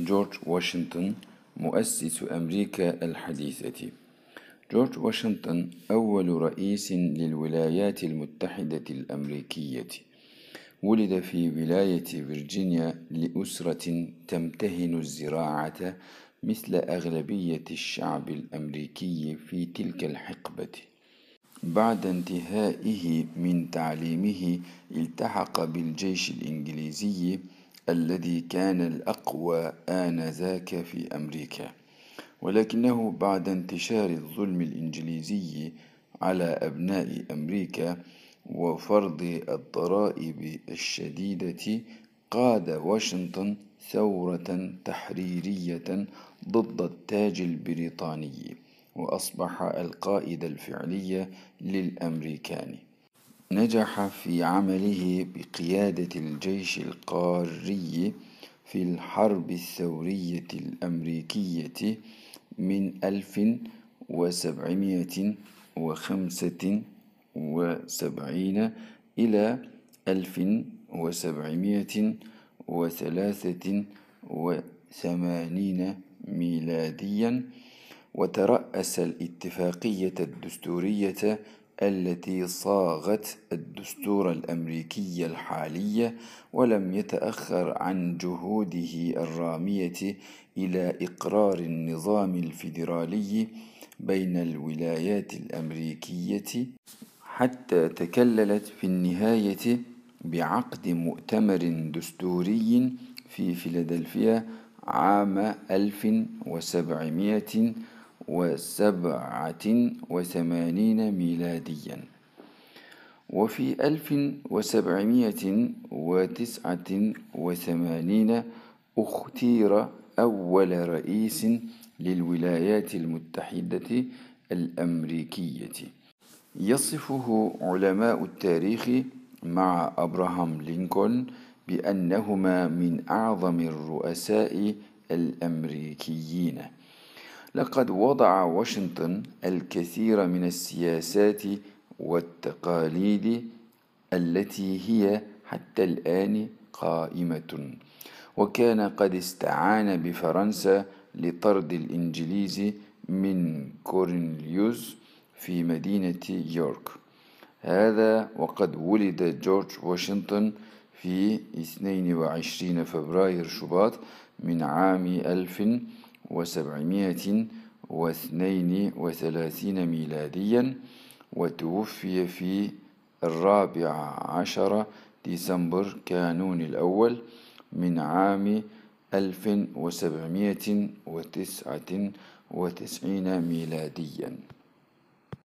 جورج واشنطن مؤسس أمريكا الحديثة. جورج واشنطن أول رئيس للولايات المتحدة الأمريكية. ولد في ولاية فيرجينيا لأسرة تمتهن الزراعة مثل أغلبية الشعب الأمريكي في تلك الحقبة. بعد انتهائه من تعليمه التحق بالجيش الإنجليزي الذي كان الأقوى آنذاك في أمريكا ولكنه بعد انتشار الظلم الإنجليزي على أبناء أمريكا وفرض الضرائب الشديدة قاد واشنطن ثورة تحريرية ضد التاج البريطاني وأصبح القائد الفعلي للأمريكان. نجح في عمله بقيادة الجيش القاري في الحرب الثورية الأمريكية من ألف وسبعمائة وخمسة وسبعين إلى ألف وسبعمائة وثلاثة وثمانين ميلاديا وترأس الاتفاقية الدستورية التي صاغت الدستور الأمريكي الحالي ولم يتأخر عن جهوده الرامية إلى إقرار النظام الفيدرالي بين الولايات الأمريكية حتى تكللت في النهاية بعقد مؤتمر دستوري في فيلادلفيا عام 1700 وسبعة وثمانين ميلاديا. وفي ألف وسبعمائة وتسعة وثمانين اختير أول رئيس للولايات المتحدة الأمريكية. يصفه علماء التاريخ مع أبراهام لينكولن بأنهما من أعظم الرؤساء الأمريكيين. لقد وضع واشنطن الكثير من السياسات والتقاليد التي هي حتى الآن قائمة. وكان قد استعان بفرنسا لطرد الإنجليز من كورنليوس في مدينة يورك. هذا وقد ولد جورج واشنطن في 22 فبراير شباط من عام 1000 وسبعمائة واثنين وثلاثين ميلاديا وتوفي في الرابع عشر ديسمبر كانون الأول من عام ألف وسبعمائة وتسعة وتسعين ميلاديا.